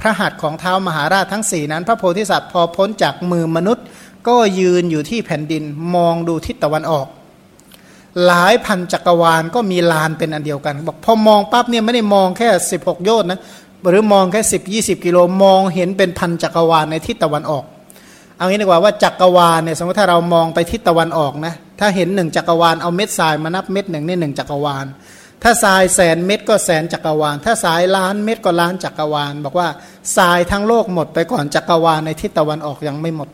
พระหัตถ์ของเท้ามหาราชทั้งสี่นั้น พระโพธิสัตว์พอพ้นจากมือมนุษย์ ก็ยืนอยู่ที่แผ่นดินมองดูทิศตะวันออก หลายพันจักรวาลก็มีลานเป็นอันเดียวกันบอกพอมองปั๊บเนี่ยไม่ได้มองแค่ 16 โยชน์นะหรือมองแค่ 10 20 กิโลมองเห็นเป็นพันจักรวาลในทิศตะวันออก เอางี้ดีกว่าว่าจักรวาลเนี่ยสมมติถ้าเรามองไปทิศตะวันออกนะถ้าเห็นหนึ่งจักรวาลเอาเม็ดทรายมานับเม็ดหนึ่งนี่หนึ่งจักรวาล ถ้าทรายแสนเม็ดก็แสนจักรวาล ถ้าทรายล้านเม็ดก็ล้านจักรวาล บอกว่าทรายทั้งโลกหมดไปก่อนจักรวาลในทิศตะวันออกยังไม่หมด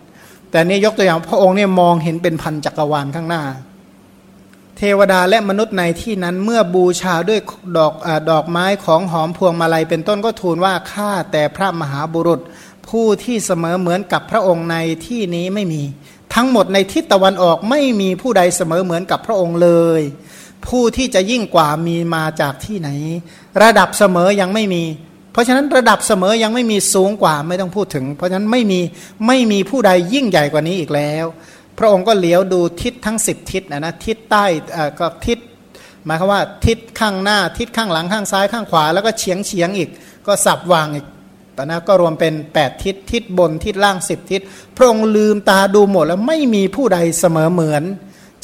แต่นี่ยกตัวอย่างพระองค์เนี่ยมองเห็นเป็นพันจักรวาลข้างหน้า เทวดาและมนุษย์ในที่นั้นเมื่อบูชาด้วยดอกอดอกไม้ของหอมพวงมาลัยเป็นต้นก็ทูลว่าข้าแต่พระมหาบุรุษ ผู้ที่เสมอเหมือนกับพระองค์ในที่นี้ไม่มี ทั้งหมดในทิศตะวันออกไม่มีผู้ใดเสมอเหมือนกับพระองค์เลย ผู้ที่จะยิ่งกว่ามีมาจากที่ไหน ระดับเสมอยังไม่มี เพราะฉะนั้นระดับเสมอยังไม่มีสูงกว่าไม่ต้องพูดถึง เพราะฉะนั้นไม่มีไม่มีผู้ใดยิ่งใหญ่กว่านี้อีกแล้ว พระองค์ก็เลี้ยวดูทิศทั้งสิบทิศนะนะทิศใต้ก็ทิศหมายความว่าทิศข้างหน้าทิศข้างหลังข้างซ้ายข้างขวา แล้วก็เฉียงเฉียงอีก ก็สับวางอีก นนั้นก็รวมเป็น 8 ทิศทิศบนทิศล่างสิบทิศพระองค์ลืมตาดูหมดแล้วไม่มีผู้ใดเสมอเหมือน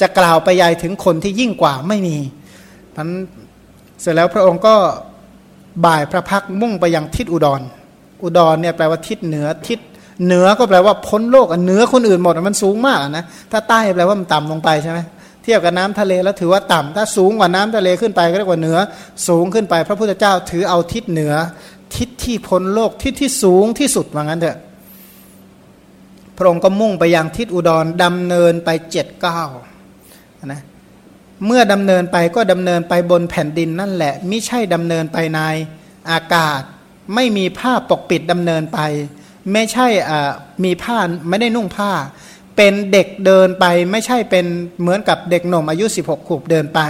จะกล่าวไปยายถึงคนที่ยิ่งกว่าไม่มีพันเสร็จแล้วพระองค์ก็บ่ายพระพักมุ่งไปยังทิศอุดร อุดรเนี่ยแปลว่าทิศเหนือทิศเหนือก็แปลว่าพ้นโลกเหนือคนอื่นหมดมันสูงมากนะถ้าใต้แปลว่ามันต่ำลงไปใช่ไหมเทียบกับน้ำทะเลแล้วถือว่าต่ำถ้าสูงกว่าน้ำทะเลขึ้นไปก็เรียกว่าเหนือ สูงขึ้นไป พระพุทธเจ้าถือเอาทิศเหนือ ทิศที่พ้นโลกทิศที่สูงที่สุดว่างั้นเถอะพระองค์ก็มุ่งไปยังทิศอุดรดำเนินไปเจ็ดเก้านะเมื่อดำเนินไปก็ดำเนินไปบนแผ่นดินนั่นแหละไม่ใช่ดำเนินไปในอากาศ ไม่มีผ้าปกปิดดำเนินไป ไม่ใช่มีผ้าไม่ได้นุ่งผ้า เป็นเด็กเดินไปไม่ใช่เป็นเหมือนกับเด็กหนุ่มอายุ 16ขวบเดินไป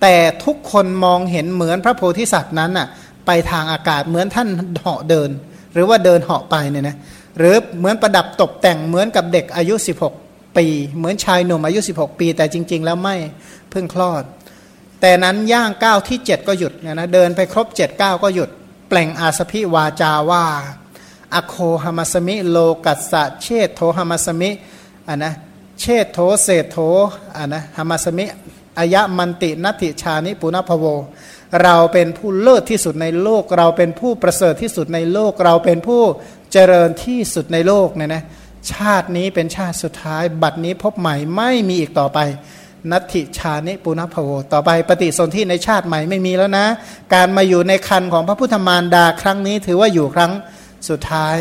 แต่ทุกคนมองเห็นเหมือนพระโพธิสัตว์นั้นน่ะ ไปทางอากาศเหมือนท่านเหาะเดิน หรือว่าเดินเหาะไปเนี่ยนะหรือเหมือนประดับตกแต่งเหมือนกับเด็กอายุ 16 ปี เหมือนชายหนุ่มอายุ 16 ปี แต่จริง ๆ แล้วไม่เพิ่งคลอด แต่นั้นย่างก้าวที่ 7 ก็หยุดเนี่ยนะเดินไปครบ7ก้าวก็หยุด แปลงอาสพิวาจาว่า อโคหมัสมิ โลกัสสะเชโทหมัสมิอะนะเชโทเศธโทอะนะหมัสมิอายะมันตินัติชานิปุณพโว เราเป็นผู้เลิศที่สุดในโลก เราเป็นผู้ประเสริฐที่สุดในโลก เราเป็นผู้เจริญที่สุดในโลกเนี่ยนะชาตินี้เป็นชาติสุดท้าย บัดนี้พบใหม่ไม่มีอีกต่อไปนัตถิชานิปุณพโว ต่อไปปฏิสนธิในชาติใหม่ไม่มีแล้วนะ การมาอยู่ในคันของพระพุทธมารดาครั้งนี้ถือว่าอยู่ครั้งสุดท้าย